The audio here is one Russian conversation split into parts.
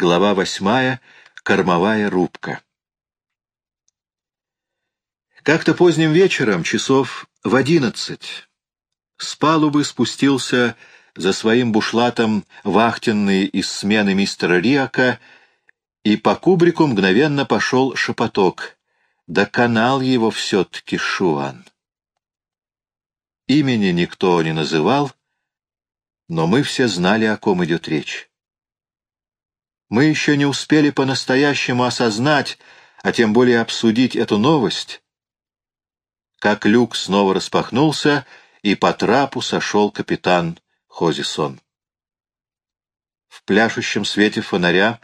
Глава восьмая. Кормовая рубка. Как-то поздним вечером, часов в одиннадцать, с палубы спустился за своим бушлатом вахтенный из смены мистера Риака, и по кубрику мгновенно пошел шепоток. Да канал его все-таки Шуан. Имени никто не называл, но мы все знали, о ком идет речь. Мы еще не успели по-настоящему осознать, а тем более обсудить эту новость, как люк снова распахнулся, и по трапу сошел капитан Хозисон. В пляшущем свете фонаря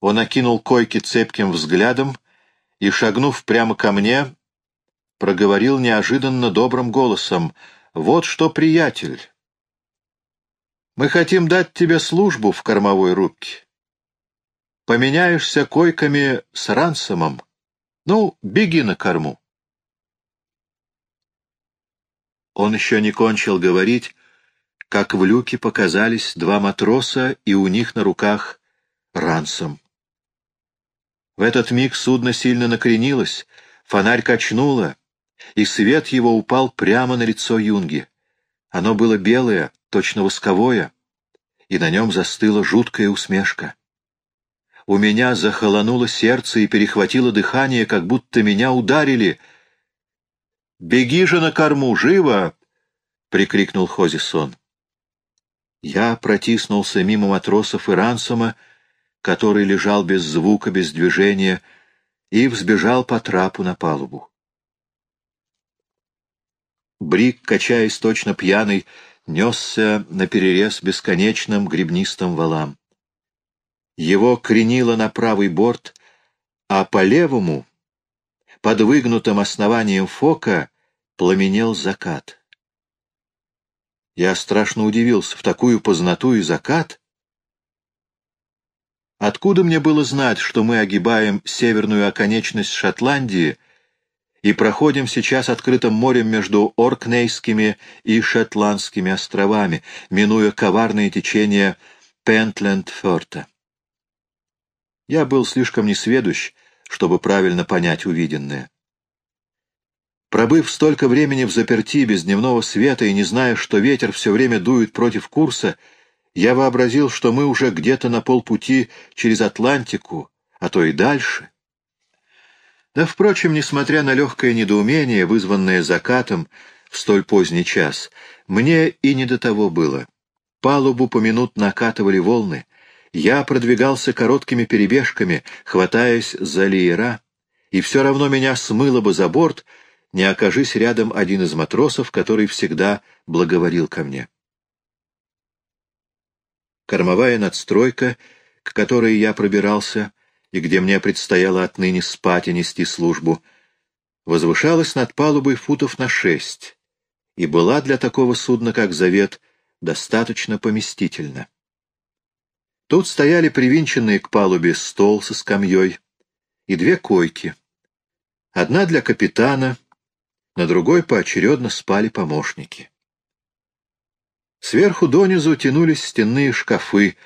он окинул койки цепким взглядом и, шагнув прямо ко мне, проговорил неожиданно добрым голосом, «Вот что, приятель, мы хотим дать тебе службу в кормовой рубке. Поменяешься койками с рансомом. Ну, беги на корму». Он еще не кончил говорить, как в люке показались два матроса, и у них на руках рансом. В этот миг судно сильно накренилось, фонарь качнуло, и свет его упал прямо на лицо юнги. Оно было белое, точно восковое, и на нем застыла жуткая усмешка. У меня захолонуло сердце и перехватило дыхание, как будто меня ударили. «Беги же на корму, живо!» — прикрикнул Хозисон. Я протиснулся мимо матросов и рансома, который лежал без звука, без движения, и взбежал по трапу на палубу. Брик, качаясь точно пьяный, несся наперерез бесконечным гребнистым валам. Его кренило на правый борт, а по левому, под выгнутым основанием фока, пламенел закат. Я страшно удивился, в такую познату и закат Откуда мне было знать, что мы огибаем северную оконечность Шотландии и проходим сейчас открытым морем между Оркнейскими и Шотландскими островами, минуя коварные течения Пентленд-Форта? Я был слишком несведущ, чтобы правильно понять увиденное. Пробыв столько времени в заперти без дневного света и не зная, что ветер все время дует против курса, я вообразил, что мы уже где-то на полпути через Атлантику, а то и дальше. Да, впрочем, несмотря на легкое недоумение, вызванное закатом в столь поздний час, мне и не до того было. Палубу поминут накатывали волны. Я продвигался короткими перебежками, хватаясь за леера, и все равно меня смыло бы за борт, не окажись рядом один из матросов, который всегда благоволил ко мне. Кормовая надстройка, к которой я пробирался, и где мне предстояло отныне спать и нести службу, возвышалась над палубой футов на шесть и была для такого судна, как «Завет», достаточно поместительна. Тут стояли привинченные к палубе стол со скамьей и две койки. Одна для капитана, на другой поочередно спали помощники. Сверху донизу тянулись стенные шкафы,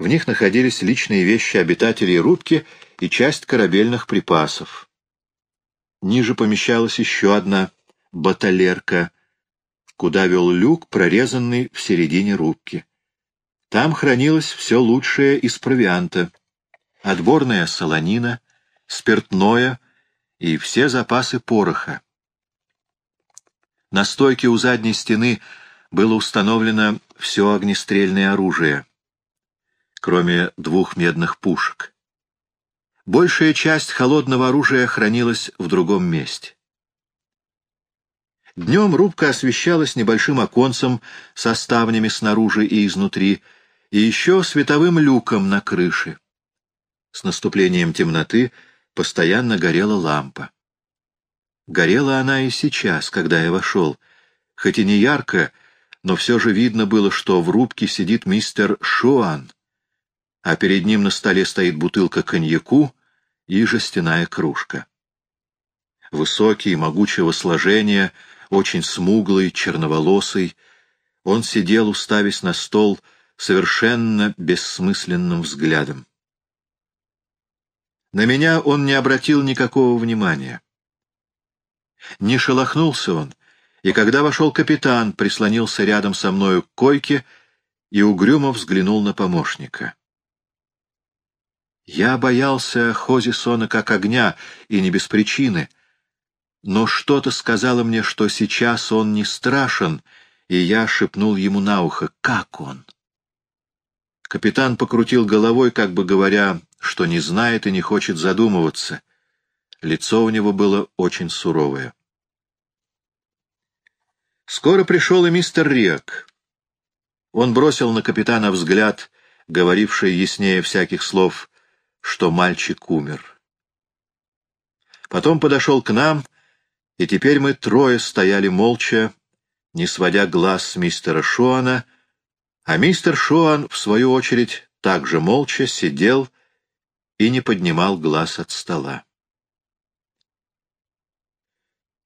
в них находились личные вещи обитателей рубки и часть корабельных припасов. Ниже помещалась еще одна баталерка, куда вел люк, прорезанный в середине рубки. Там хранилось все лучшее из провианта — отборная солонина, спиртное и все запасы пороха. На стойке у задней стены — было установлено все огнестрельное оружие, кроме двух медных пушек. Большая часть холодного оружия хранилась в другом месте. Днем рубка освещалась небольшим оконцем со ставнями снаружи и изнутри, и еще световым люком на крыше. С наступлением темноты постоянно горела лампа. Горела она и сейчас, когда я вошел, хоть и не ярко, но все же видно было, что в рубке сидит мистер Шуан, а перед ним на столе стоит бутылка коньяку и жестяная кружка. Высокий, могучего сложения, очень смуглый, черноволосый, он сидел, уставясь на стол, совершенно бессмысленным взглядом. На меня он не обратил никакого внимания. Не шелохнулся он, и когда вошел капитан, прислонился рядом со мною к койке и угрюмо взглянул на помощника. Я боялся Хозисона как огня, и не без причины, но что-то сказало мне, что сейчас он не страшен, и я шепнул ему на ухо, как он. Капитан покрутил головой, как бы говоря, что не знает и не хочет задумываться. Лицо у него было очень суровое. Скоро пришел и мистер Риак. Он бросил на капитана взгляд, говоривший яснее всяких слов, что мальчик умер. Потом подошел к нам, и теперь мы трое стояли молча, не сводя глаз с мистера Шуана, а мистер Шуан, в свою очередь, также молча сидел и не поднимал глаз от стола.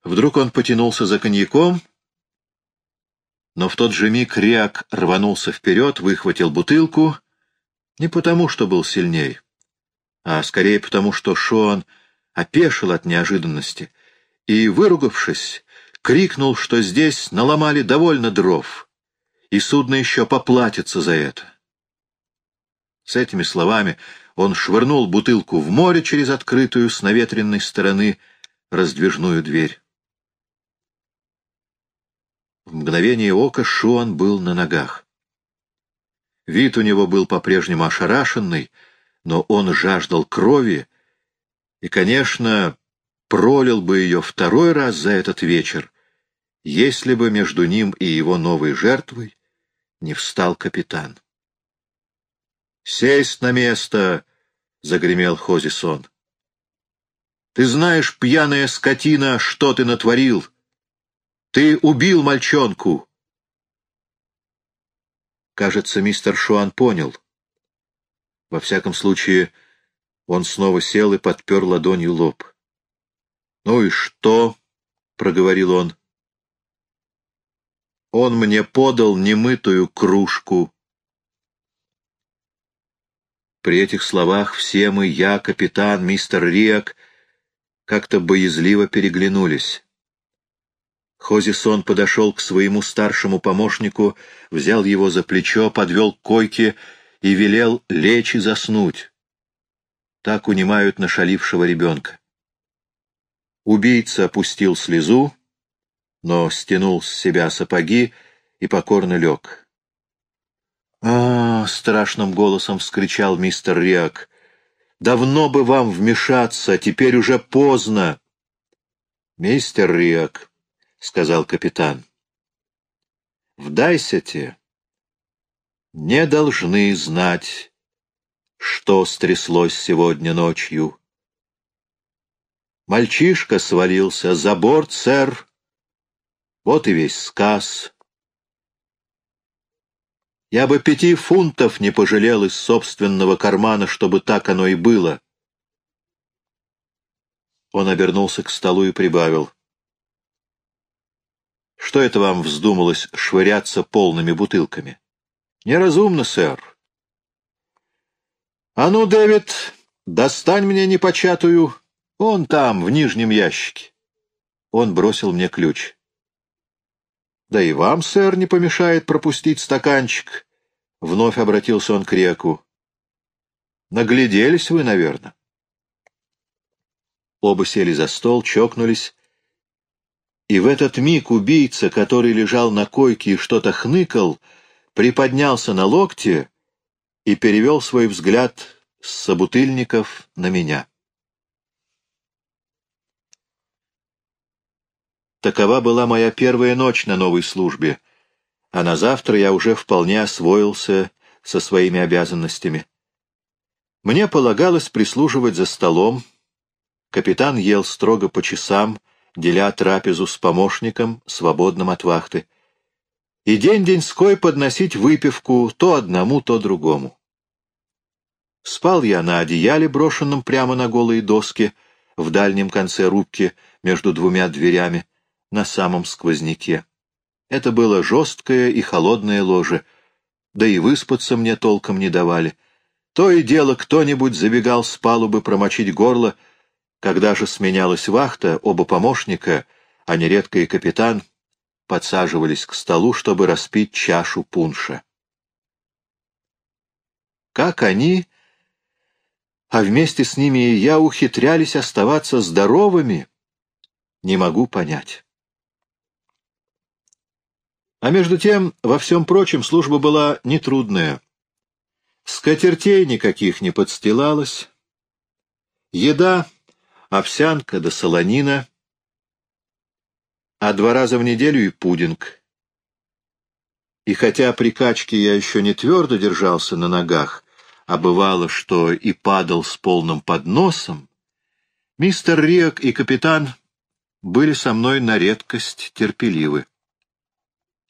Вдруг он потянулся за коньяком, но в тот же миг Риак рванулся вперед, выхватил бутылку, не потому, что был сильней, а скорее потому, что Шуан опешил от неожиданности и, выругавшись, крикнул, что здесь наломали довольно дров — и судно еще поплатится за это. С этими словами он швырнул бутылку в море через открытую с наветренной стороны раздвижную дверь. В мгновение ока Шуан был на ногах. Вид у него был по-прежнему ошарашенный, но он жаждал крови и, конечно, пролил бы ее второй раз за этот вечер, если бы между ним и его новой жертвой не встал капитан. «Сесть на место!» — загремел Хозисон. «Ты знаешь, пьяная скотина, что ты натворил? Ты убил мальчонку!» Кажется, мистер Шуан понял. Во всяком случае, он снова сел и подпер ладонью лоб. «Ну и что?» — проговорил он. Он мне подал немытую кружку. При этих словах все мы, я, капитан, мистер Риак, как-то боязливо переглянулись. Хозисон подошел к своему старшему помощнику, взял его за плечо, подвел к койке и велел лечь и заснуть. Так унимают нашалившего ребенка. Убийца опустил слезу, но стянул с себя сапоги и покорно лег. «А, — страшным голосом вскричал мистер Риак, — давно бы вам вмешаться, теперь уже поздно. — Мистер Риак, — сказал капитан, — в Дайсете не должны знать, что стряслось сегодня ночью. Мальчишка свалился за борт, сэр, вот и весь сказ. Я бы пяти фунтов не пожалел из собственного кармана, чтобы так оно и было. Он обернулся к столу и прибавил. Что это вам вздумалось швыряться полными бутылками? Неразумно, сэр. А ну, Дэвид, достань мне непочатую. Он там, в нижнем ящике. Он бросил мне ключ. Да и вам, сэр, не помешает пропустить стаканчик. Вновь обратился он к реку. Нагляделись вы, наверное. Оба сели за стол, чокнулись. И в этот миг убийца, который лежал на койке и что-то хныкал, приподнялся на локте и перевел свой взгляд с собутыльников на меня. Такова была моя первая ночь на новой службе, а на завтра я уже вполне освоился со своими обязанностями. Мне полагалось прислуживать за столом. Капитан ел строго по часам, деля трапезу с помощником, свободным от вахты. И день-деньской подносить выпивку то одному, то другому. Спал я на одеяле, брошенном прямо на голые доски, в дальнем конце рубки между двумя дверями, на самом сквозняке. Это было жесткое и холодное ложе, да и выспаться мне толком не давали. То и дело кто-нибудь забегал с палубы промочить горло, когда же сменялась вахта, оба помощника, а нередко и капитан, подсаживались к столу, чтобы распить чашу пунша. Как они, а вместе с ними и я, ухитрялись оставаться здоровыми, не могу понять. А между тем, во всем прочем, служба была нетрудная. Скатертей никаких не подстилалось. Еда, овсянка да солонина, а два раза в неделю и пудинг. И хотя при качке я еще не твердо держался на ногах, а бывало, что и падал с полным подносом, мистер Риак и капитан были со мной на редкость терпеливы.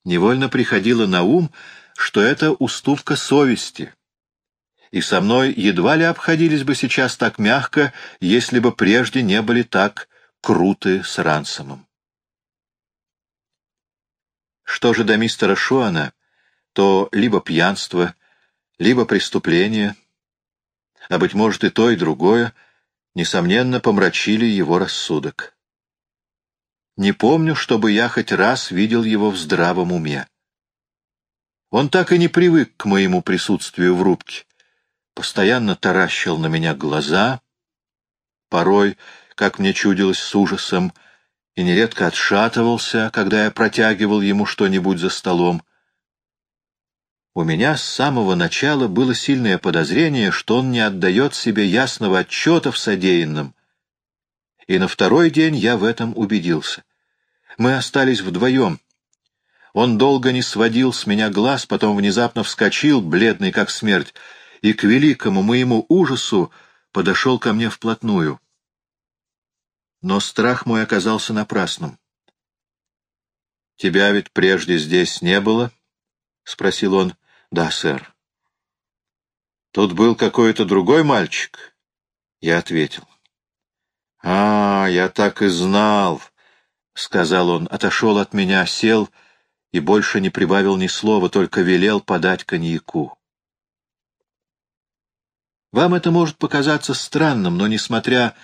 Невольно приходило на ум, что это уступка совести, и со мной едва ли обходились бы сейчас так мягко, если бы прежде не были так круты с Рансомом. Что же до мистера Шуана, то либо пьянство, либо преступление, а, быть может, и то, и другое, несомненно, помрачили его рассудок. Не помню, чтобы я хоть раз видел его в здравом уме. Он так и не привык к моему присутствию в рубке, постоянно таращил на меня глаза, порой, как мне чудилось с ужасом, и нередко отшатывался, когда я протягивал ему что-нибудь за столом. У меня с самого начала было сильное подозрение, что он не отдает себе ясного отчета в содеянном. И на второй день я в этом убедился. Мы остались вдвоем. Он долго не сводил с меня глаз, потом внезапно вскочил, бледный как смерть, и к великому моему ужасу подошел ко мне вплотную. Но страх мой оказался напрасным. «Тебя ведь прежде здесь не было?» — спросил он. Да, сэр. Тут был какой-то другой мальчик? Я ответил. А, я так и знал, сказал он, отошел от меня, сел и больше не прибавил ни слова, только велел подать коньяку. Вам это может показаться странным, но, несмотря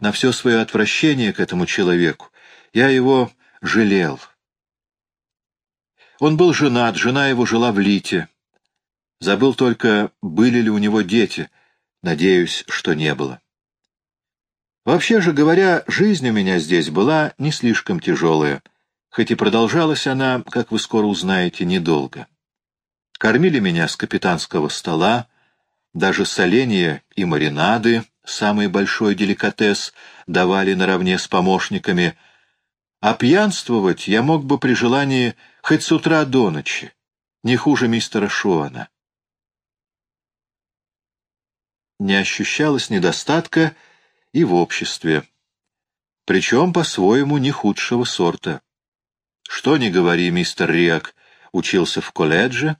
на все свое отвращение к этому человеку, я его жалел. Он был женат, жена его жила в Лите. Забыл только, были ли у него дети. Надеюсь, что не было. Вообще же говоря, жизнь у меня здесь была не слишком тяжелая, хоть и продолжалась она, как вы скоро узнаете, недолго. Кормили меня с капитанского стола, даже соленья и маринады, самый большой деликатес, давали наравне с помощниками, а пьянствовать я мог бы при желании хоть с утра до ночи, не хуже мистера Шуана не ощущалось недостатка и в обществе, причем по-своему не худшего сорта. Что ни говори, мистер Риак учился в колледже,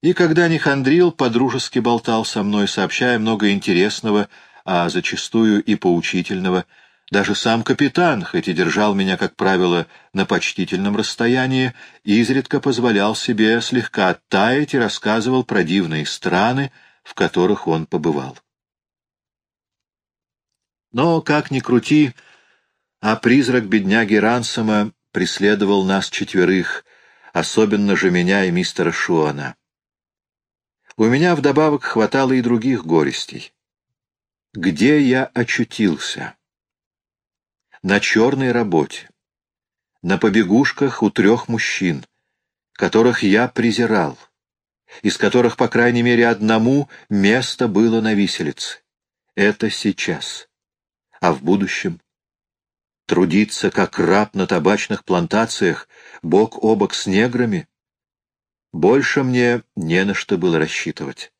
и когда не хандрил, подружески болтал со мной, сообщая много интересного, а зачастую и поучительного. Даже сам капитан, хоть и держал меня, как правило, на почтительном расстоянии, изредка позволял себе слегка оттаять и рассказывал про дивные страны, в которых он побывал. Но, как ни крути, а призрак бедняги Рансома преследовал нас четверых, особенно же меня и мистера Шуана. У меня вдобавок хватало и других горестей. Где я очутился? На черной работе, на побегушках у трех мужчин, которых я презирал из которых, по крайней мере, одному место было на виселице. Это сейчас. А в будущем? Трудиться, как раб на табачных плантациях, бок о бок с неграми? Больше мне не на что было рассчитывать.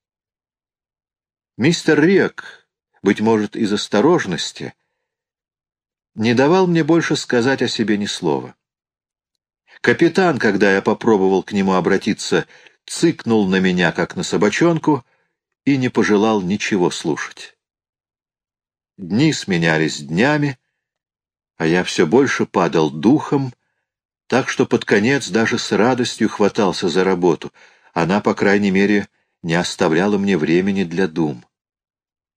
Мистер Рек, быть может, из осторожности, не давал мне больше сказать о себе ни слова. Капитан, когда я попробовал к нему обратиться, цыкнул на меня, как на собачонку, и не пожелал ничего слушать. Дни сменялись днями, а я все больше падал духом, так что под конец даже с радостью хватался за работу. Она, по крайней мере, не оставляла мне времени для дум.